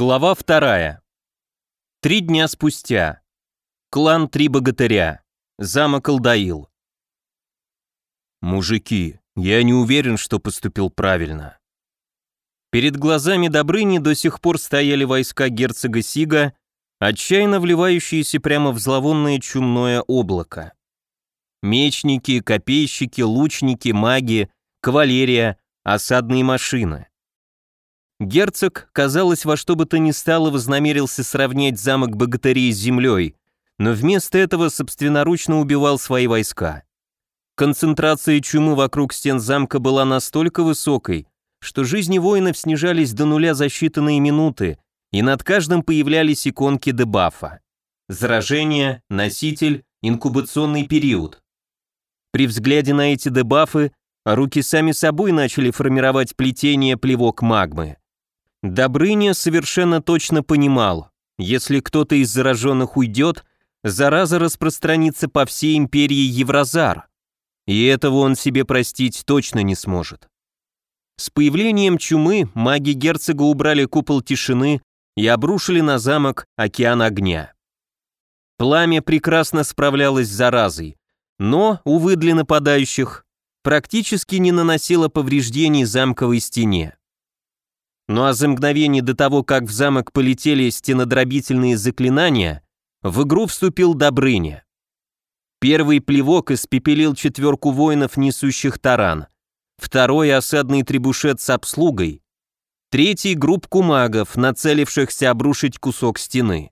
Глава вторая. Три дня спустя. Клан Три Богатыря. Замок Алдаил. Мужики, я не уверен, что поступил правильно. Перед глазами Добрыни до сих пор стояли войска герцога Сига, отчаянно вливающиеся прямо в зловонное чумное облако. Мечники, копейщики, лучники, маги, кавалерия, осадные машины. Герцог, казалось, во что бы то ни стало вознамерился сравнять замок богатырей с землей, но вместо этого собственноручно убивал свои войска. Концентрация чумы вокруг стен замка была настолько высокой, что жизни воинов снижались до нуля за считанные минуты, и над каждым появлялись иконки дебафа. Заражение, носитель, инкубационный период. При взгляде на эти дебафы руки сами собой начали формировать плетение плевок магмы. Добрыня совершенно точно понимал, если кто-то из зараженных уйдет, зараза распространится по всей империи Евразар, и этого он себе простить точно не сможет. С появлением чумы маги герцога убрали купол тишины и обрушили на замок океан огня. Пламя прекрасно справлялось с заразой, но, увы для нападающих, практически не наносило повреждений замковой стене. Ну а за мгновение до того, как в замок полетели стенодробительные заклинания, в игру вступил Добрыня. Первый плевок испепелил четверку воинов, несущих таран. Второй — осадный требушет с обслугой. Третий — группку магов, нацелившихся обрушить кусок стены.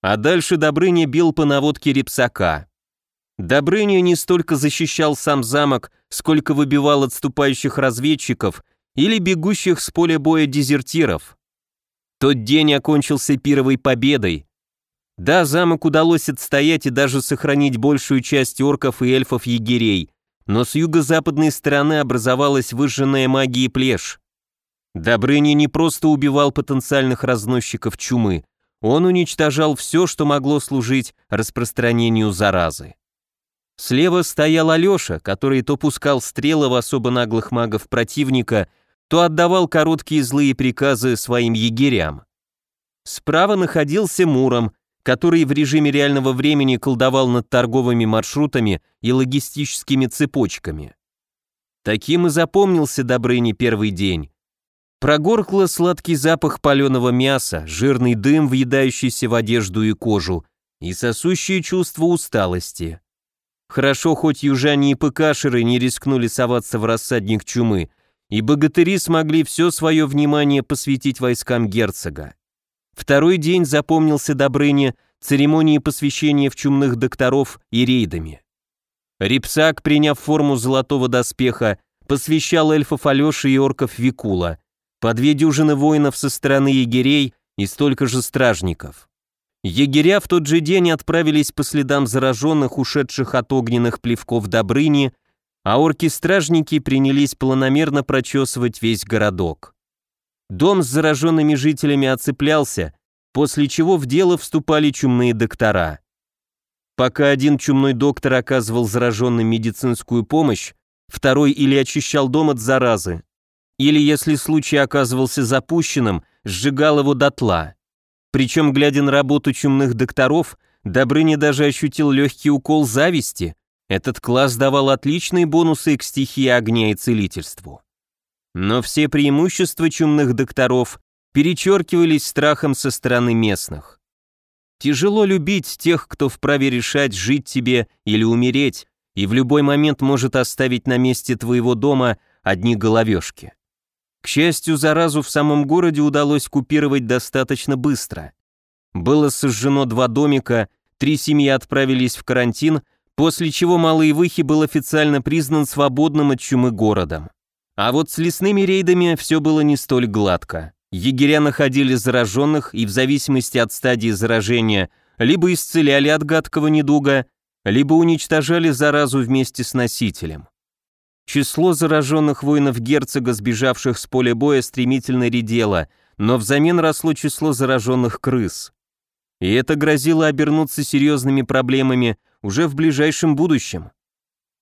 А дальше Добрыня бил по наводке Репсака. Добрыня не столько защищал сам замок, сколько выбивал отступающих разведчиков — или бегущих с поля боя дезертиров. Тот день окончился пировой победой. Да, замок удалось отстоять и даже сохранить большую часть орков и эльфов-егерей, но с юго-западной стороны образовалась выжженная магией плешь. Добрыня не просто убивал потенциальных разносчиков чумы, он уничтожал все, что могло служить распространению заразы. Слева стоял Алеша, который то пускал стрелы в особо наглых магов противника, то отдавал короткие злые приказы своим егерям. Справа находился Муром, который в режиме реального времени колдовал над торговыми маршрутами и логистическими цепочками. Таким и запомнился Добрыне первый день. Прогоркло сладкий запах паленого мяса, жирный дым, въедающийся в одежду и кожу, и сосущее чувство усталости. Хорошо, хоть южане и пыкашеры не рискнули соваться в рассадник чумы, и богатыри смогли все свое внимание посвятить войскам герцога. Второй день запомнился Добрыне церемонии посвящения в чумных докторов и рейдами. Рипсак, приняв форму золотого доспеха, посвящал эльфов Алеши и орков Викула, по две дюжины воинов со стороны егерей и столько же стражников. Егеря в тот же день отправились по следам зараженных, ушедших от огненных плевков Добрыни, а орки-стражники принялись планомерно прочесывать весь городок. Дом с зараженными жителями оцеплялся, после чего в дело вступали чумные доктора. Пока один чумной доктор оказывал зараженным медицинскую помощь, второй или очищал дом от заразы, или, если случай оказывался запущенным, сжигал его дотла. Причем, глядя на работу чумных докторов, Добрыня даже ощутил легкий укол зависти, этот класс давал отличные бонусы к стихии огня и целительству. Но все преимущества чумных докторов перечеркивались страхом со стороны местных. Тяжело любить тех, кто вправе решать, жить тебе или умереть, и в любой момент может оставить на месте твоего дома одни головешки. К счастью, заразу в самом городе удалось купировать достаточно быстро. Было сожжено два домика, три семьи отправились в карантин, после чего Малый Выхи был официально признан свободным от чумы городом. А вот с лесными рейдами все было не столь гладко. Егеря находили зараженных и в зависимости от стадии заражения либо исцеляли от гадкого недуга, либо уничтожали заразу вместе с носителем. Число зараженных воинов герцога, сбежавших с поля боя, стремительно редело, но взамен росло число зараженных крыс. И это грозило обернуться серьезными проблемами уже в ближайшем будущем.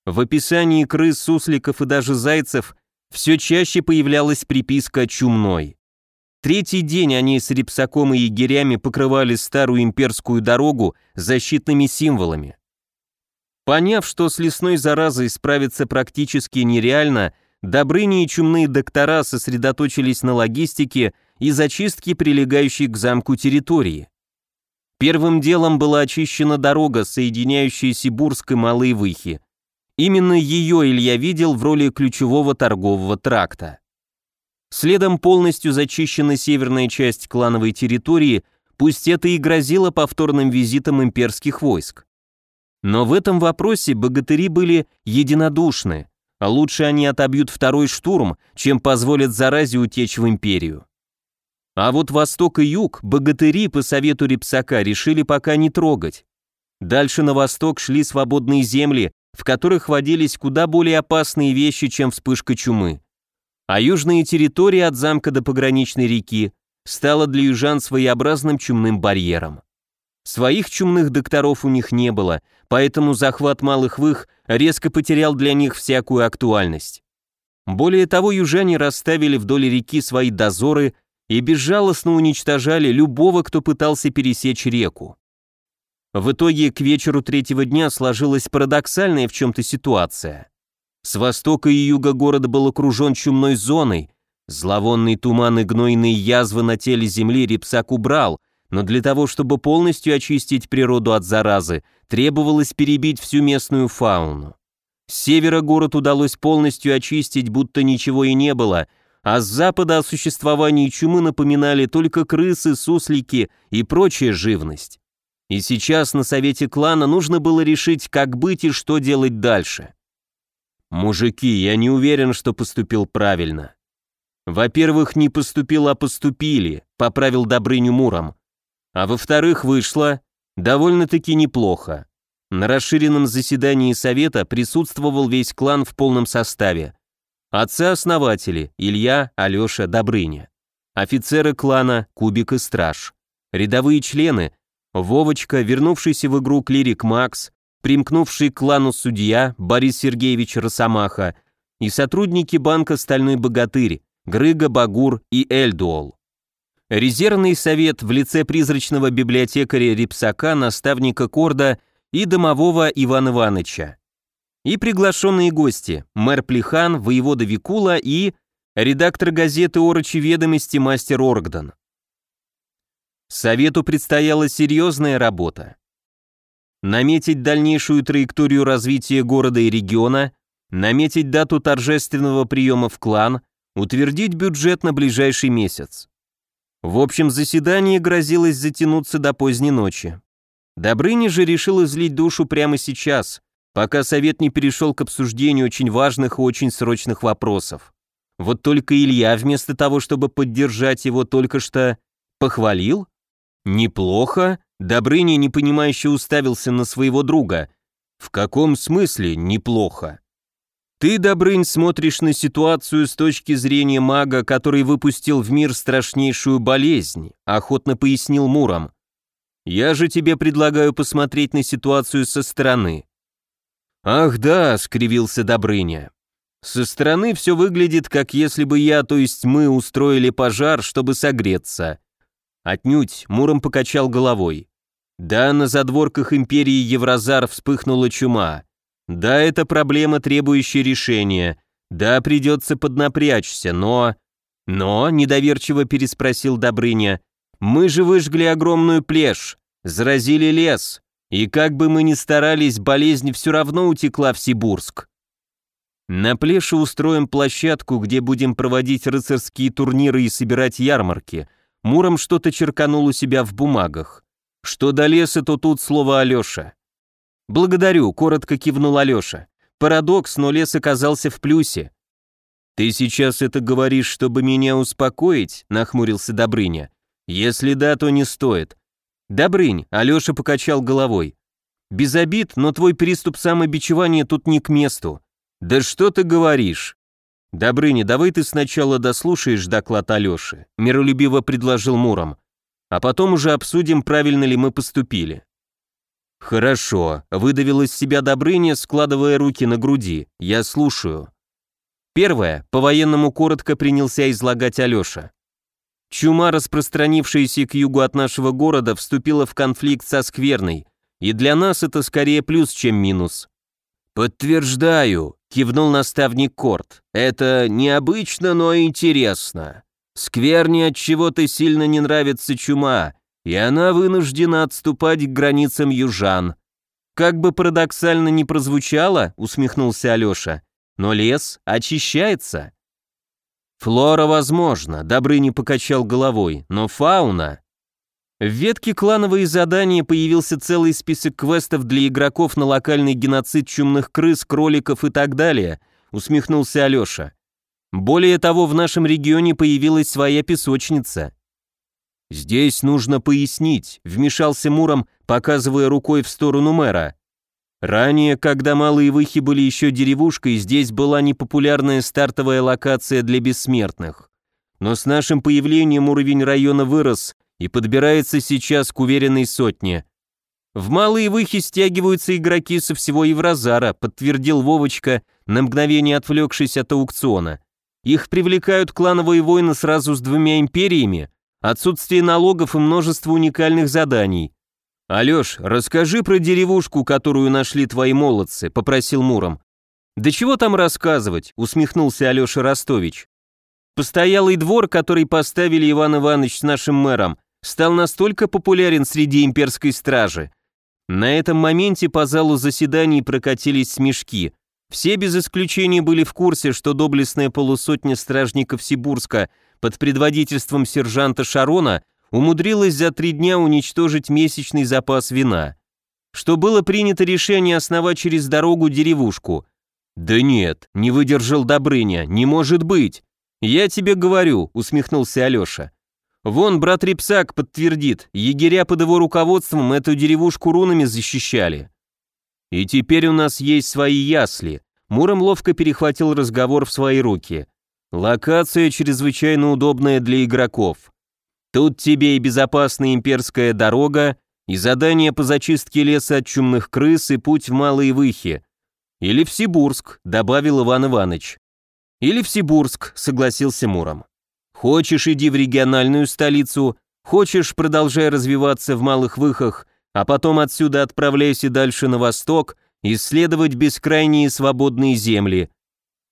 В описании крыс, сусликов и даже зайцев все чаще появлялась приписка «чумной». Третий день они с Репсаком и егерями покрывали старую имперскую дорогу защитными символами. Поняв, что с лесной заразой справиться практически нереально, Добрыни и чумные доктора сосредоточились на логистике и зачистке прилегающей к замку территории. Первым делом была очищена дорога, соединяющая Сибурск и Малые Выхи. Именно ее Илья видел в роли ключевого торгового тракта. Следом полностью зачищена северная часть клановой территории, пусть это и грозило повторным визитом имперских войск. Но в этом вопросе богатыри были единодушны, а лучше они отобьют второй штурм, чем позволят заразе утечь в империю. А вот восток и юг богатыри по совету Репсака решили пока не трогать. Дальше на восток шли свободные земли, в которых водились куда более опасные вещи, чем вспышка чумы. А южные территории от замка до пограничной реки стала для южан своеобразным чумным барьером. Своих чумных докторов у них не было, поэтому захват малых вых резко потерял для них всякую актуальность. Более того, южане расставили вдоль реки свои дозоры и безжалостно уничтожали любого, кто пытался пересечь реку. В итоге к вечеру третьего дня сложилась парадоксальная в чем-то ситуация. С востока и юга город был окружен чумной зоной, зловонный туман и гнойные язвы на теле земли Рипсак убрал – но для того, чтобы полностью очистить природу от заразы, требовалось перебить всю местную фауну. С севера город удалось полностью очистить, будто ничего и не было, а с запада о существовании чумы напоминали только крысы, суслики и прочая живность. И сейчас на совете клана нужно было решить, как быть и что делать дальше. «Мужики, я не уверен, что поступил правильно». «Во-первых, не поступил, а поступили», — поправил Добрыню Муром. А во-вторых, вышло довольно-таки неплохо. На расширенном заседании совета присутствовал весь клан в полном составе. Отцы-основатели Илья, Алеша, Добрыня. Офицеры клана Кубик и Страж. Рядовые члены Вовочка, вернувшийся в игру клирик Макс, примкнувший к клану судья Борис Сергеевич Росомаха и сотрудники банка «Стальной богатырь» Грыга, Багур и Эльдуол. Резервный совет в лице призрачного библиотекаря Рипсака, наставника Корда и домового Ивана Ивановича. И приглашенные гости, мэр Плехан, воевода Викула и редактор газеты «Орочи ведомости» мастер Оргдон. Совету предстояла серьезная работа. Наметить дальнейшую траекторию развития города и региона, наметить дату торжественного приема в клан, утвердить бюджет на ближайший месяц. В общем, заседание грозилось затянуться до поздней ночи. Добрыня же решил излить душу прямо сейчас, пока совет не перешел к обсуждению очень важных и очень срочных вопросов. Вот только Илья, вместо того, чтобы поддержать его, только что похвалил? Неплохо. Добрыня непонимающе уставился на своего друга. В каком смысле неплохо? Ты, Добрынь, смотришь на ситуацию с точки зрения мага, который выпустил в мир страшнейшую болезнь, охотно пояснил Муром. Я же тебе предлагаю посмотреть на ситуацию со стороны. Ах да, скривился Добрыня. Со стороны все выглядит, как если бы я, то есть мы, устроили пожар, чтобы согреться. Отнюдь, Муром покачал головой. Да, на задворках империи Евразар вспыхнула чума. Да, это проблема, требующая решения. Да, придется поднапрячься, но... Но, недоверчиво переспросил Добрыня, мы же выжгли огромную плешь, заразили лес, и как бы мы ни старались, болезнь все равно утекла в Сибурск. На плеше устроим площадку, где будем проводить рыцарские турниры и собирать ярмарки. Муром что-то черканул у себя в бумагах. Что до леса, то тут слово Алёша. «Благодарю», — коротко кивнул Алёша. «Парадокс, но лес оказался в плюсе». «Ты сейчас это говоришь, чтобы меня успокоить?» — нахмурился Добрыня. «Если да, то не стоит». «Добрынь», — Алёша покачал головой. «Без обид, но твой приступ самобичевания тут не к месту». «Да что ты говоришь?» «Добрыня, давай ты сначала дослушаешь доклад Алёши», — миролюбиво предложил Муром. «А потом уже обсудим, правильно ли мы поступили». «Хорошо», — выдавил из себя Добрыня, складывая руки на груди. «Я слушаю». Первое, по-военному коротко принялся излагать Алёша. Чума, распространившаяся к югу от нашего города, вступила в конфликт со Скверной, и для нас это скорее плюс, чем минус. «Подтверждаю», — кивнул наставник Корт. «Это необычно, но интересно. Скверне от чего-то сильно не нравится чума, и она вынуждена отступать к границам южан. Как бы парадоксально ни прозвучало, усмехнулся Алеша, но лес очищается. Флора, возможно, Добрыни покачал головой, но фауна... В ветке клановые задания появился целый список квестов для игроков на локальный геноцид чумных крыс, кроликов и так далее, усмехнулся Алеша. Более того, в нашем регионе появилась своя песочница. «Здесь нужно пояснить», — вмешался Муром, показывая рукой в сторону мэра. Ранее, когда Малые Выхи были еще деревушкой, здесь была непопулярная стартовая локация для бессмертных. Но с нашим появлением уровень района вырос и подбирается сейчас к уверенной сотне. В Малые Выхи стягиваются игроки со всего Евразара, подтвердил Вовочка, на мгновение отвлекшись от аукциона. Их привлекают клановые войны сразу с двумя империями, отсутствие налогов и множество уникальных заданий. «Алёш, расскажи про деревушку, которую нашли твои молодцы», — попросил Муром. «Да чего там рассказывать?» — усмехнулся Алёша Ростович. «Постоялый двор, который поставили Иван Иванович с нашим мэром, стал настолько популярен среди имперской стражи. На этом моменте по залу заседаний прокатились смешки. Все без исключения были в курсе, что доблестная полусотня стражников Сибурска — под предводительством сержанта Шарона умудрилась за три дня уничтожить месячный запас вина. Что было принято решение основать через дорогу деревушку. «Да нет, не выдержал Добрыня, не может быть!» «Я тебе говорю», — усмехнулся Алеша. «Вон, брат Репсак подтвердит, егеря под его руководством эту деревушку рунами защищали». «И теперь у нас есть свои ясли», — Муром ловко перехватил разговор в свои руки. Локация чрезвычайно удобная для игроков. Тут тебе и безопасная имперская дорога, и задание по зачистке леса от чумных крыс, и путь в Малые Выхи. Или в Сибурск, добавил Иван Иванович. Или в Сибурск, согласился Муром. Хочешь, иди в региональную столицу, хочешь, продолжай развиваться в Малых Выхах, а потом отсюда отправляйся дальше на восток, исследовать бескрайние свободные земли,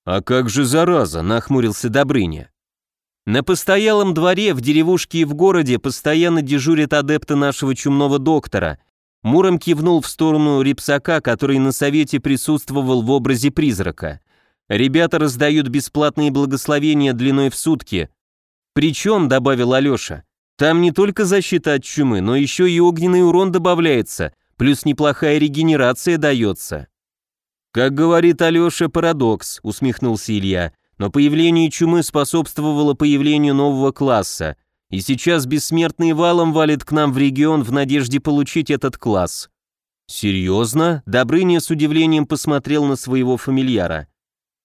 «А как же зараза?» – нахмурился Добрыня. «На постоялом дворе, в деревушке и в городе постоянно дежурят адепты нашего чумного доктора». Муром кивнул в сторону Рипсака, который на совете присутствовал в образе призрака. «Ребята раздают бесплатные благословения длиной в сутки. Причем, — добавил Алеша, — там не только защита от чумы, но еще и огненный урон добавляется, плюс неплохая регенерация дается». «Как говорит Алеша, парадокс», — усмехнулся Илья, «но появление чумы способствовало появлению нового класса, и сейчас бессмертный валом валит к нам в регион в надежде получить этот класс». «Серьезно?» — Добрыня с удивлением посмотрел на своего фамильяра.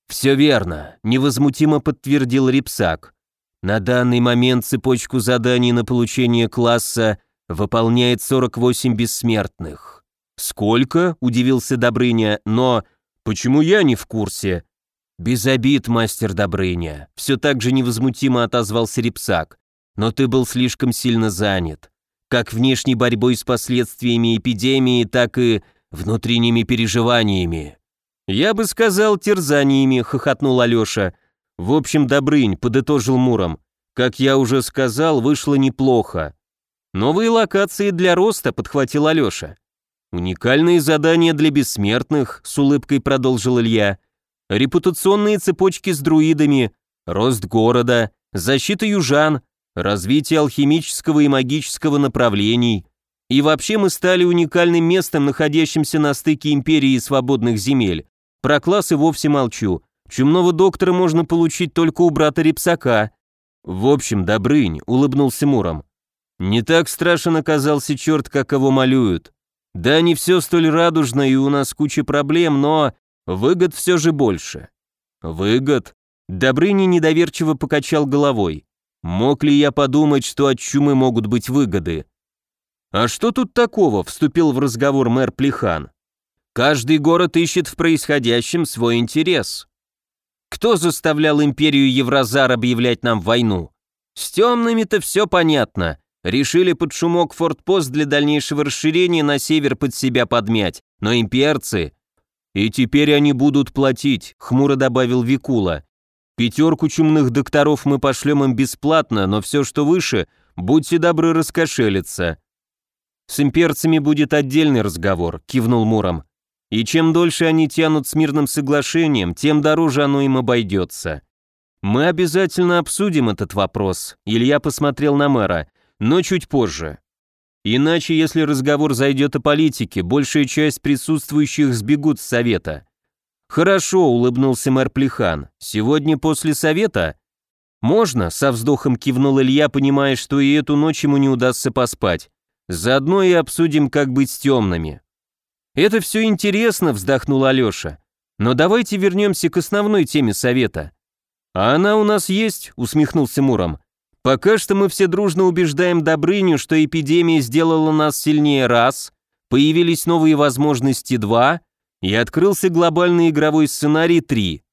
«Все верно», — невозмутимо подтвердил Рипсак. «На данный момент цепочку заданий на получение класса выполняет 48 бессмертных». «Сколько?» — удивился Добрыня, но Почему я не в курсе? Без обид, мастер Добрыня. Все так же невозмутимо отозвался Репсак. Но ты был слишком сильно занят. Как внешней борьбой с последствиями эпидемии, так и внутренними переживаниями. Я бы сказал, терзаниями, хохотнул Алеша. В общем, Добрынь, подытожил Муром. Как я уже сказал, вышло неплохо. Новые локации для роста, подхватил Алеша. «Уникальные задания для бессмертных», — с улыбкой продолжил Илья. «Репутационные цепочки с друидами, рост города, защита южан, развитие алхимического и магического направлений. И вообще мы стали уникальным местом, находящимся на стыке империи и свободных земель. Про классы вовсе молчу. Чумного доктора можно получить только у брата Репсака». «В общем, Добрынь», — улыбнулся Муром. «Не так страшен оказался черт, как его малюют. Да, не все столь радужно, и у нас куча проблем, но выгод все же больше. Выгод? Добрыня недоверчиво покачал головой. Мог ли я подумать, что от чумы могут быть выгоды? А что тут такого, вступил в разговор мэр Плехан. Каждый город ищет в происходящем свой интерес. Кто заставлял империю Евразар объявлять нам войну? С темными-то все понятно. Решили под шумок фортпост для дальнейшего расширения на север под себя подмять. Но имперцы... И теперь они будут платить, хмуро добавил Викула. Пятерку чумных докторов мы пошлем им бесплатно, но все, что выше, будьте добры раскошелиться. С имперцами будет отдельный разговор, кивнул Муром. И чем дольше они тянут с мирным соглашением, тем дороже оно им обойдется. Мы обязательно обсудим этот вопрос, Илья посмотрел на мэра, но чуть позже. Иначе, если разговор зайдет о политике, большая часть присутствующих сбегут с совета. Хорошо, улыбнулся мэр Плехан. Сегодня после совета? Можно, со вздохом кивнул Илья, понимая, что и эту ночь ему не удастся поспать. Заодно и обсудим, как быть с темными. Это все интересно, вздохнул Алеша. Но давайте вернемся к основной теме совета. А она у нас есть, усмехнулся Муром. Пока что мы все дружно убеждаем Добрыню, что эпидемия сделала нас сильнее раз, появились новые возможности два, и открылся глобальный игровой сценарий три.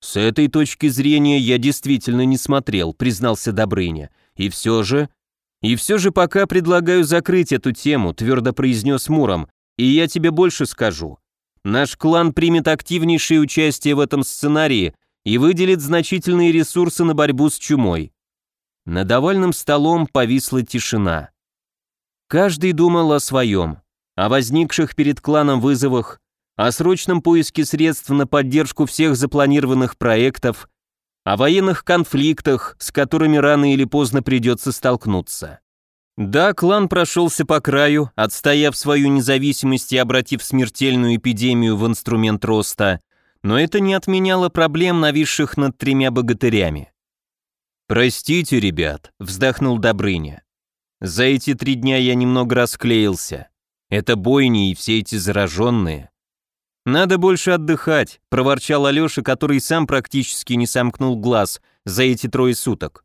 С этой точки зрения я действительно не смотрел, признался Добрыня. И все же... И все же пока предлагаю закрыть эту тему, твердо произнес Муром, и я тебе больше скажу. Наш клан примет активнейшее участие в этом сценарии и выделит значительные ресурсы на борьбу с чумой. Над овальным столом повисла тишина. Каждый думал о своем, о возникших перед кланом вызовах, о срочном поиске средств на поддержку всех запланированных проектов, о военных конфликтах, с которыми рано или поздно придется столкнуться. Да, клан прошелся по краю, отстояв свою независимость и обратив смертельную эпидемию в инструмент роста, но это не отменяло проблем, нависших над тремя богатырями. «Простите, ребят», — вздохнул Добрыня. «За эти три дня я немного расклеился. Это бойни и все эти зараженные». «Надо больше отдыхать», — проворчал Алеша, который сам практически не сомкнул глаз за эти трое суток.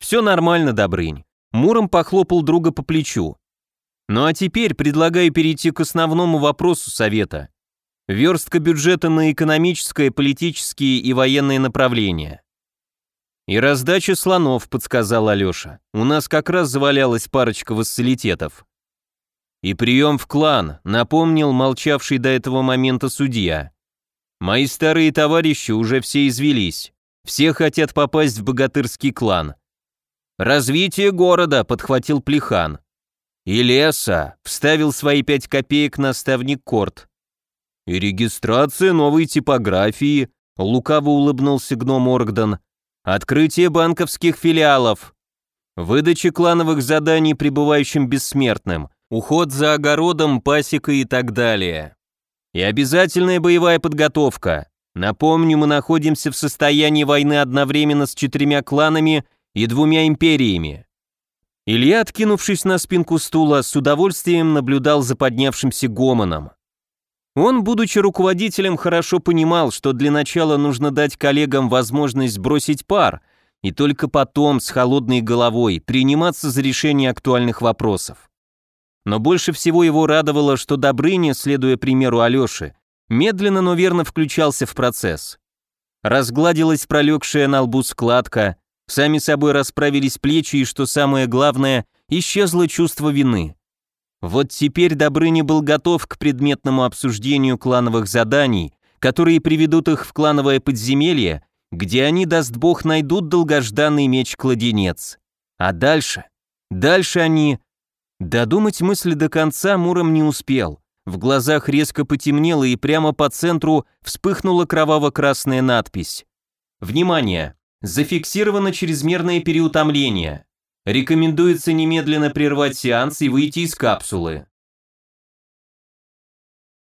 «Все нормально, Добрынь». Муром похлопал друга по плечу. «Ну а теперь предлагаю перейти к основному вопросу совета. Верстка бюджета на экономическое, политические и военные направления. «И раздача слонов», — подсказал Алеша. «У нас как раз завалялась парочка вассалитетов». «И прием в клан», — напомнил молчавший до этого момента судья. «Мои старые товарищи уже все извелись. Все хотят попасть в богатырский клан». «Развитие города», — подхватил Плехан. «И леса», — вставил свои пять копеек наставник Корт. «И регистрация новой типографии», — лукаво улыбнулся гном Оргдон. Открытие банковских филиалов. Выдача клановых заданий пребывающим бессмертным. Уход за огородом, пасекой и так далее. И обязательная боевая подготовка. Напомню, мы находимся в состоянии войны одновременно с четырьмя кланами и двумя империями. Илья, откинувшись на спинку стула, с удовольствием наблюдал за поднявшимся гомоном. Он, будучи руководителем, хорошо понимал, что для начала нужно дать коллегам возможность сбросить пар, и только потом, с холодной головой, приниматься за решение актуальных вопросов. Но больше всего его радовало, что Добрыня, следуя примеру Алёши, медленно, но верно включался в процесс. Разгладилась пролегшая на лбу складка, сами собой расправились плечи и, что самое главное, исчезло чувство вины. Вот теперь Добрыня был готов к предметному обсуждению клановых заданий, которые приведут их в клановое подземелье, где они, даст бог, найдут долгожданный меч-кладенец. А дальше? Дальше они... Додумать мысли до конца Муром не успел. В глазах резко потемнело и прямо по центру вспыхнула кроваво-красная надпись. Внимание! Зафиксировано чрезмерное переутомление. Рекомендуется немедленно прервать сеанс и выйти из капсулы.